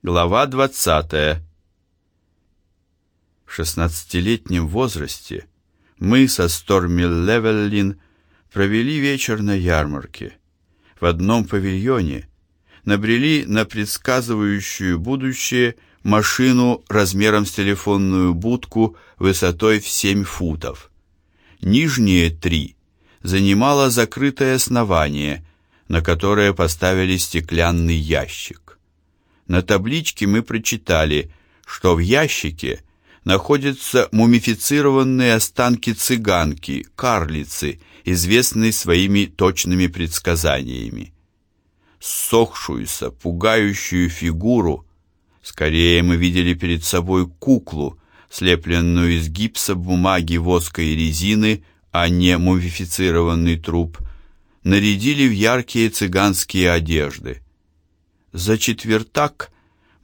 Глава 20. В шестнадцатилетнем возрасте мы со Сторми Левеллин провели вечер на ярмарке. В одном павильоне набрели на предсказывающую будущее машину размером с телефонную будку высотой в семь футов. Нижние три занимало закрытое основание, на которое поставили стеклянный ящик. На табличке мы прочитали, что в ящике находятся мумифицированные останки цыганки, карлицы, известной своими точными предсказаниями. Сохшуюся, пугающую фигуру, скорее мы видели перед собой куклу, слепленную из гипса, бумаги, воска и резины, а не мумифицированный труп, нарядили в яркие цыганские одежды. За четвертак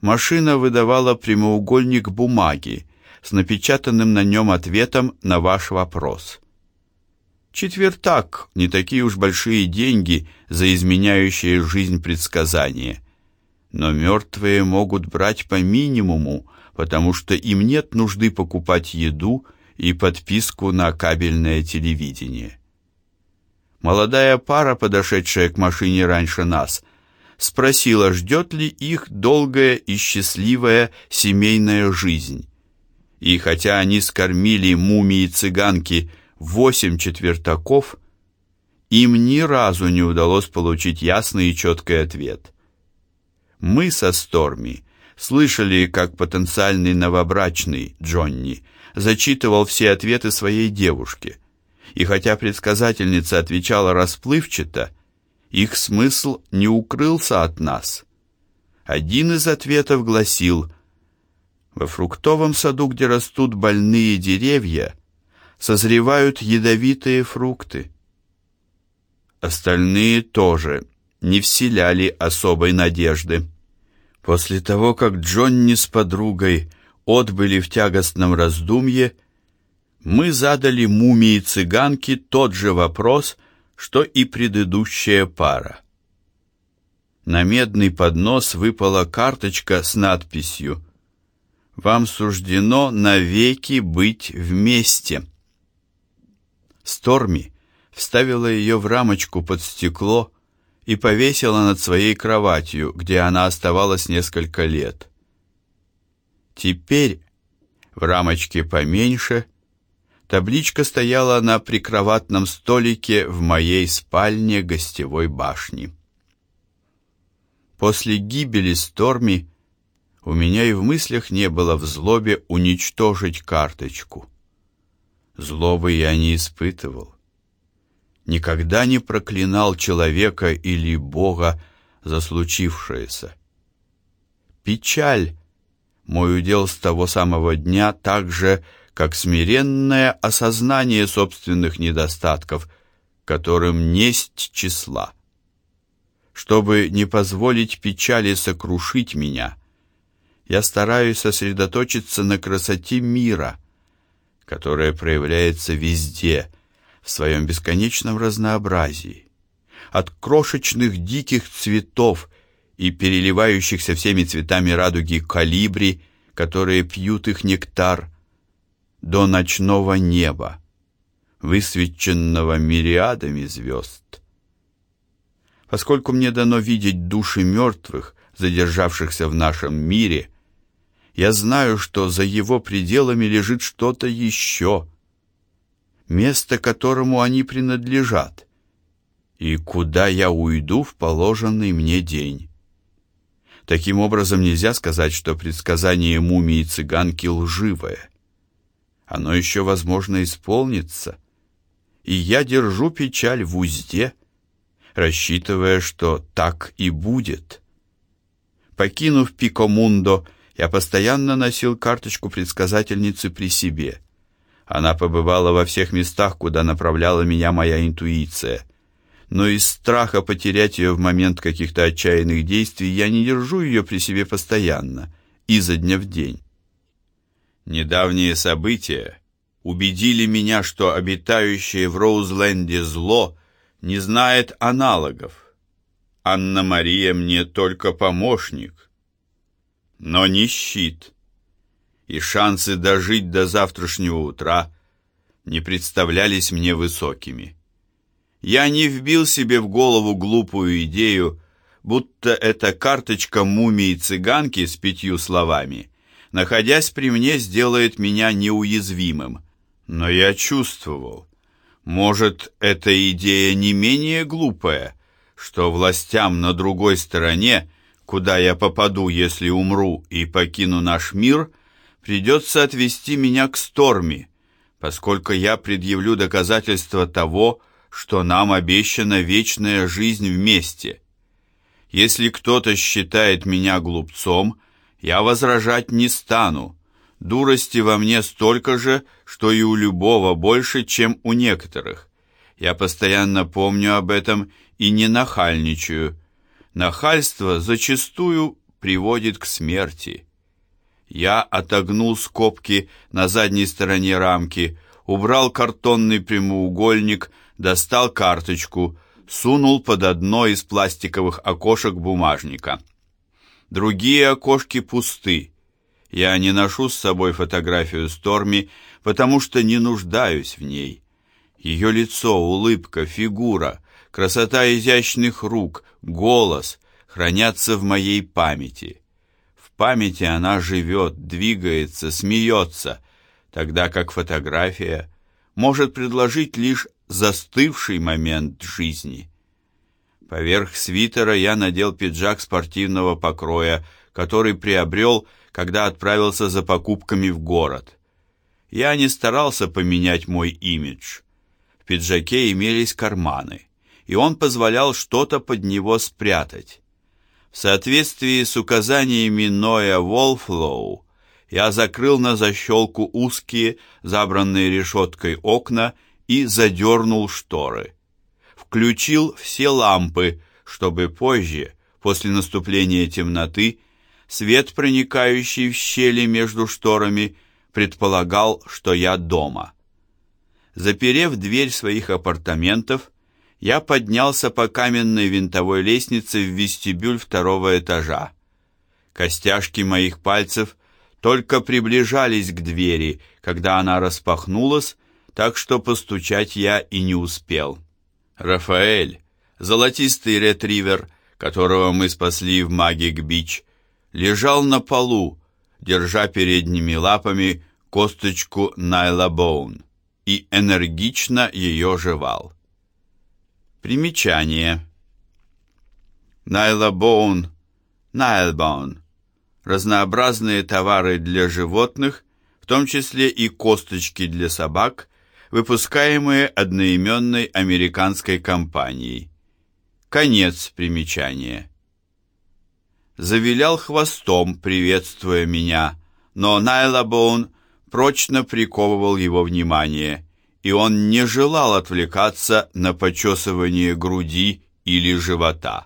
машина выдавала прямоугольник бумаги с напечатанным на нем ответом на ваш вопрос. Четвертак не такие уж большие деньги за изменяющие жизнь предсказания. Но мертвые могут брать по минимуму, потому что им нет нужды покупать еду и подписку на кабельное телевидение. Молодая пара, подошедшая к машине раньше нас, спросила, ждет ли их долгая и счастливая семейная жизнь. И хотя они скормили мумии цыганки восемь четвертаков, им ни разу не удалось получить ясный и четкий ответ. Мы со Сторми слышали, как потенциальный новобрачный Джонни зачитывал все ответы своей девушке. И хотя предсказательница отвечала расплывчато, их смысл не укрылся от нас. Один из ответов гласил: во фруктовом саду, где растут больные деревья, созревают ядовитые фрукты. Остальные тоже не вселяли особой надежды. После того, как Джонни с подругой отбыли в тягостном раздумье, мы задали мумии цыганки тот же вопрос, что и предыдущая пара. На медный поднос выпала карточка с надписью «Вам суждено навеки быть вместе». Сторми вставила ее в рамочку под стекло и повесила над своей кроватью, где она оставалась несколько лет. Теперь в рамочке поменьше Табличка стояла на прикроватном столике в моей спальне гостевой башни. После гибели Сторми у меня и в мыслях не было в злобе уничтожить карточку. Злобы я не испытывал. Никогда не проклинал человека или Бога за случившееся. Печаль мой удел с того самого дня так же, как смиренное осознание собственных недостатков, которым несть числа. Чтобы не позволить печали сокрушить меня, я стараюсь сосредоточиться на красоте мира, которая проявляется везде, в своем бесконечном разнообразии. От крошечных диких цветов и переливающихся всеми цветами радуги калибри, которые пьют их нектар, до ночного неба, высвеченного мириадами звезд. Поскольку мне дано видеть души мертвых, задержавшихся в нашем мире, я знаю, что за его пределами лежит что-то еще, место которому они принадлежат, и куда я уйду в положенный мне день. Таким образом, нельзя сказать, что предсказание мумии цыганки лживое оно еще возможно исполниться. И я держу печаль в узде, рассчитывая, что так и будет. Покинув Пикомундо, я постоянно носил карточку предсказательницы при себе. Она побывала во всех местах, куда направляла меня моя интуиция. Но из страха потерять ее в момент каких-то отчаянных действий я не держу ее при себе постоянно, изо дня в день. Недавние события убедили меня, что обитающее в Роузленде зло не знает аналогов. Анна-Мария мне только помощник. но не щит. И шансы дожить до завтрашнего утра не представлялись мне высокими. Я не вбил себе в голову глупую идею, будто эта карточка мумии-цыганки с пятью словами, находясь при мне, сделает меня неуязвимым. Но я чувствовал, может, эта идея не менее глупая, что властям на другой стороне, куда я попаду, если умру и покину наш мир, придется отвести меня к Сторми, поскольку я предъявлю доказательства того, что нам обещана вечная жизнь вместе. Если кто-то считает меня глупцом, я возражать не стану. Дурости во мне столько же, что и у любого больше, чем у некоторых. Я постоянно помню об этом и не нахальничаю. Нахальство зачастую приводит к смерти. Я отогнул скобки на задней стороне рамки, убрал картонный прямоугольник, достал карточку, сунул под одно из пластиковых окошек бумажника. Другие окошки пусты. Я не ношу с собой фотографию Сторми, потому что не нуждаюсь в ней. Ее лицо, улыбка, фигура, красота изящных рук, голос хранятся в моей памяти. В памяти она живет, двигается, смеется, тогда как фотография может предложить лишь застывший момент жизни. Поверх свитера я надел пиджак спортивного покроя, который приобрел, когда отправился за покупками в город. Я не старался поменять мой имидж. В пиджаке имелись карманы, и он позволял что-то под него спрятать. В соответствии с указаниями Ноя Волфлоу, я закрыл на защелку узкие, забранные решеткой окна и задернул шторы. Включил все лампы, чтобы позже, после наступления темноты, свет, проникающий в щели между шторами, предполагал, что я дома. Заперев дверь своих апартаментов, я поднялся по каменной винтовой лестнице в вестибюль второго этажа. Костяшки моих пальцев только приближались к двери, когда она распахнулась, так что постучать я и не успел. Рафаэль, золотистый ретривер, которого мы спасли в Магик-Бич, лежал на полу, держа передними лапами косточку Найла Боун и энергично ее жевал. Примечание. Найла Боун, Найлбоун. Разнообразные товары для животных, в том числе и косточки для собак, выпускаемые одноименной американской компанией. Конец примечания. Завилял хвостом, приветствуя меня, но Найлабоун прочно приковывал его внимание, и он не желал отвлекаться на почесывание груди или живота.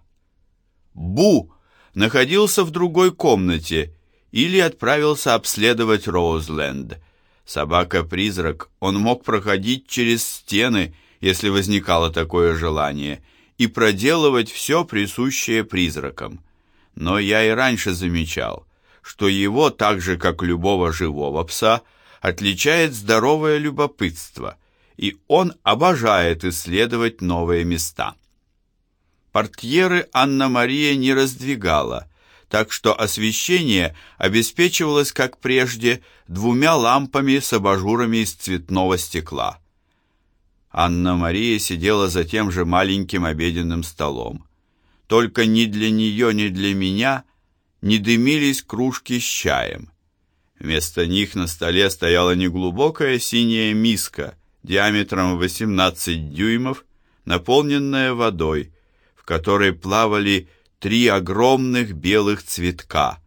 Бу находился в другой комнате или отправился обследовать Роузленд – Собака-призрак, он мог проходить через стены, если возникало такое желание, и проделывать все присущее призракам. Но я и раньше замечал, что его, так же как любого живого пса, отличает здоровое любопытство, и он обожает исследовать новые места. Портьеры Анна-Мария не раздвигала, так что освещение обеспечивалось, как прежде, двумя лампами с абажурами из цветного стекла. Анна-Мария сидела за тем же маленьким обеденным столом. Только ни для нее, ни для меня не дымились кружки с чаем. Вместо них на столе стояла неглубокая синяя миска диаметром 18 дюймов, наполненная водой, в которой плавали три огромных белых цветка,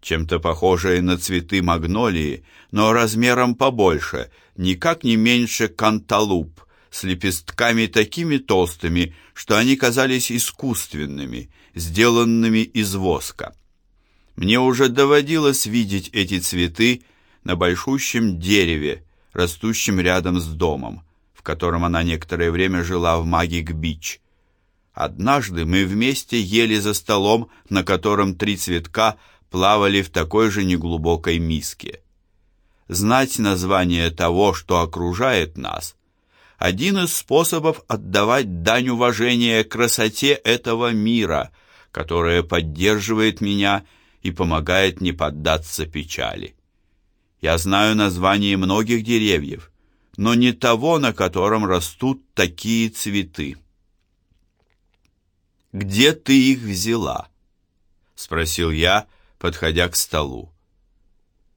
чем-то похожие на цветы магнолии, но размером побольше, никак не меньше канталуп, с лепестками такими толстыми, что они казались искусственными, сделанными из воска. Мне уже доводилось видеть эти цветы на большущем дереве, растущем рядом с домом, в котором она некоторое время жила в Магик-Бич. Однажды мы вместе ели за столом, на котором три цветка плавали в такой же неглубокой миске. Знать название того, что окружает нас, один из способов отдавать дань уважения красоте этого мира, которая поддерживает меня и помогает не поддаться печали. Я знаю название многих деревьев, но не того, на котором растут такие цветы. «Где ты их взяла?» — спросил я, подходя к столу.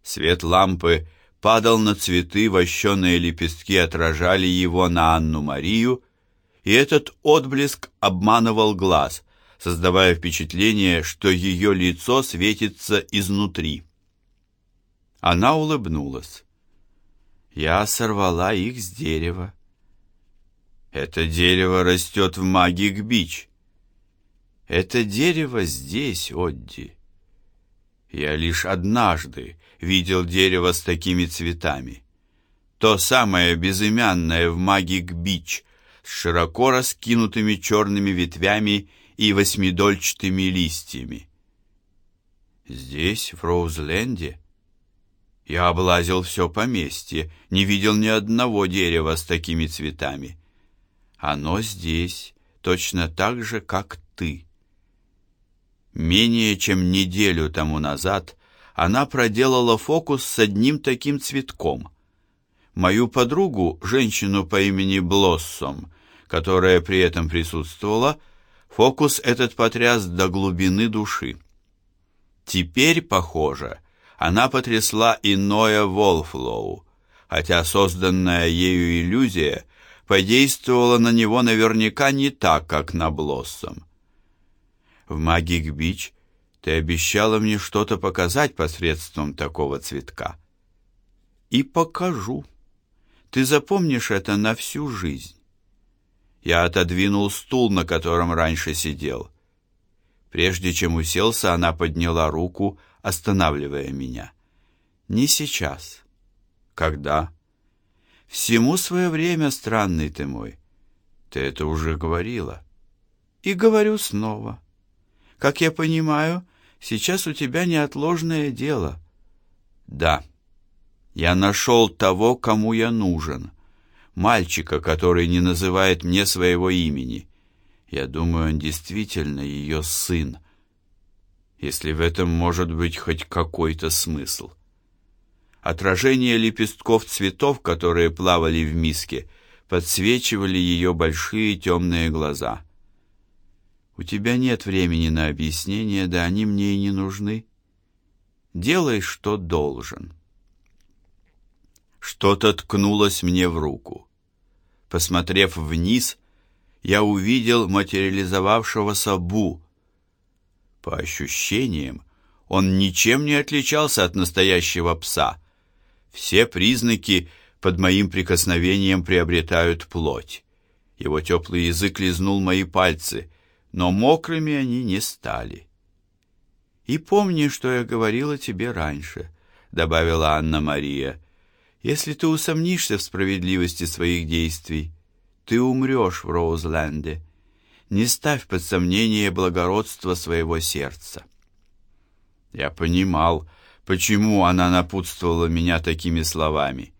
Свет лампы падал на цветы, вощеные лепестки отражали его на Анну-Марию, и этот отблеск обманывал глаз, создавая впечатление, что ее лицо светится изнутри. Она улыбнулась. Я сорвала их с дерева. Это дерево растет в Магик-Бич. Это дерево здесь, Одди. Я лишь однажды видел дерево с такими цветами. То самое безымянное в Магик-Бич с широко раскинутыми черными ветвями и восьмидольчатыми листьями. Здесь, в Роузленде, я облазил все поместье, не видел ни одного дерева с такими цветами. Оно здесь, точно так же, как ты. Менее чем неделю тому назад она проделала фокус с одним таким цветком. Мою подругу, женщину по имени Блоссом, которая при этом присутствовала, фокус этот потряс до глубины души. Теперь, похоже, она потрясла иное Волфлоу, хотя созданная ею иллюзия подействовала на него наверняка не так, как на Блоссом. В Магик-Бич ты обещала мне что-то показать посредством такого цветка. И покажу. Ты запомнишь это на всю жизнь. Я отодвинул стул, на котором раньше сидел. Прежде чем уселся, она подняла руку, останавливая меня. Не сейчас. Когда? Всему свое время, странный ты мой. Ты это уже говорила. И говорю снова. Как я понимаю, Сейчас у тебя неотложное дело. Да. Я нашел того, кому я нужен. Мальчика, который не называет мне своего имени. Я думаю, он действительно ее сын. Если в этом может быть хоть какой-то смысл. Отражение лепестков цветов, которые плавали в миске, подсвечивали ее большие темные глаза. У тебя нет времени на объяснения, да они мне и не нужны. Делай, что должен. Что-то ткнулось мне в руку. Посмотрев вниз, я увидел материализовавшегося Бу. По ощущениям, он ничем не отличался от настоящего пса. Все признаки под моим прикосновением приобретают плоть. Его теплый язык лизнул мои пальцы — но мокрыми они не стали. «И помни, что я говорила тебе раньше», — добавила Анна-Мария. «Если ты усомнишься в справедливости своих действий, ты умрешь в Роузленде. Не ставь под сомнение благородство своего сердца». Я понимал, почему она напутствовала меня такими словами.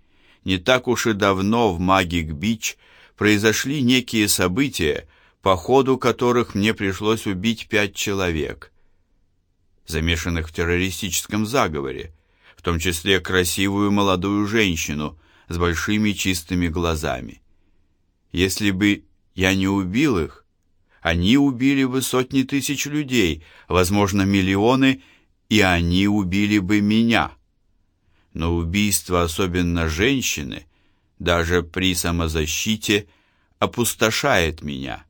Не так уж и давно в Магик-Бич произошли некие события, по ходу которых мне пришлось убить пять человек, замешанных в террористическом заговоре, в том числе красивую молодую женщину с большими чистыми глазами. Если бы я не убил их, они убили бы сотни тысяч людей, возможно, миллионы, и они убили бы меня. Но убийство, особенно женщины, даже при самозащите, опустошает меня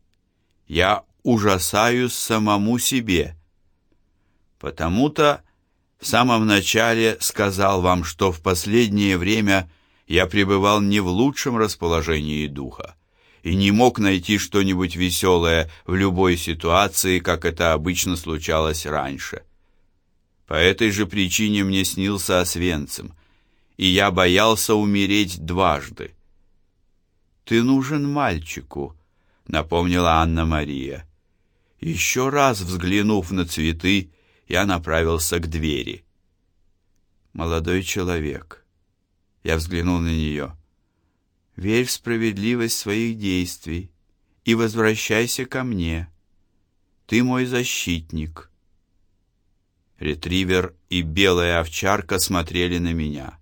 я ужасаюсь самому себе. Потому-то в самом начале сказал вам, что в последнее время я пребывал не в лучшем расположении духа и не мог найти что-нибудь веселое в любой ситуации, как это обычно случалось раньше. По этой же причине мне снился Освенцим, и я боялся умереть дважды. Ты нужен мальчику, напомнила Анна-Мария. Еще раз взглянув на цветы я направился к двери. Молодой человек. Я взглянул на нее. Верь в справедливость своих действий и возвращайся ко мне. Ты мой защитник. Ретривер и белая овчарка смотрели на меня.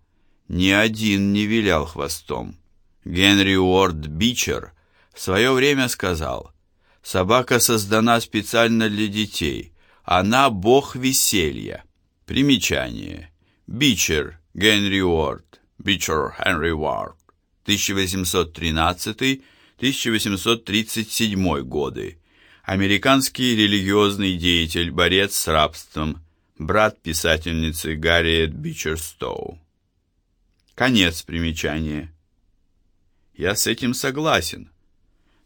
Ни один не вилял хвостом. Генри Уорд Бичер в свое время сказал, «Собака создана специально для детей. Она бог веселья». Примечание. Бичер Генри Уорд, Бичер Хенри Уорд, 1813-1837 годы. Американский религиозный деятель, борец с рабством, брат писательницы Гарриет Бичерстоу. Конец примечания. Я с этим согласен.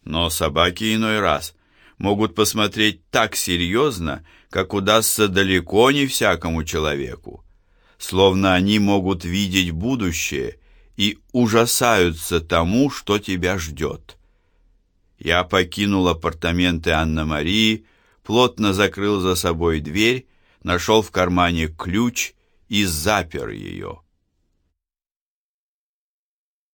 Но собаки иной раз могут посмотреть так серьезно, как удастся далеко не всякому человеку. Словно они могут видеть будущее и ужасаются тому, что тебя ждет. Я покинул апартаменты Анна-Марии, плотно закрыл за собой дверь, нашел в кармане ключ и запер ее.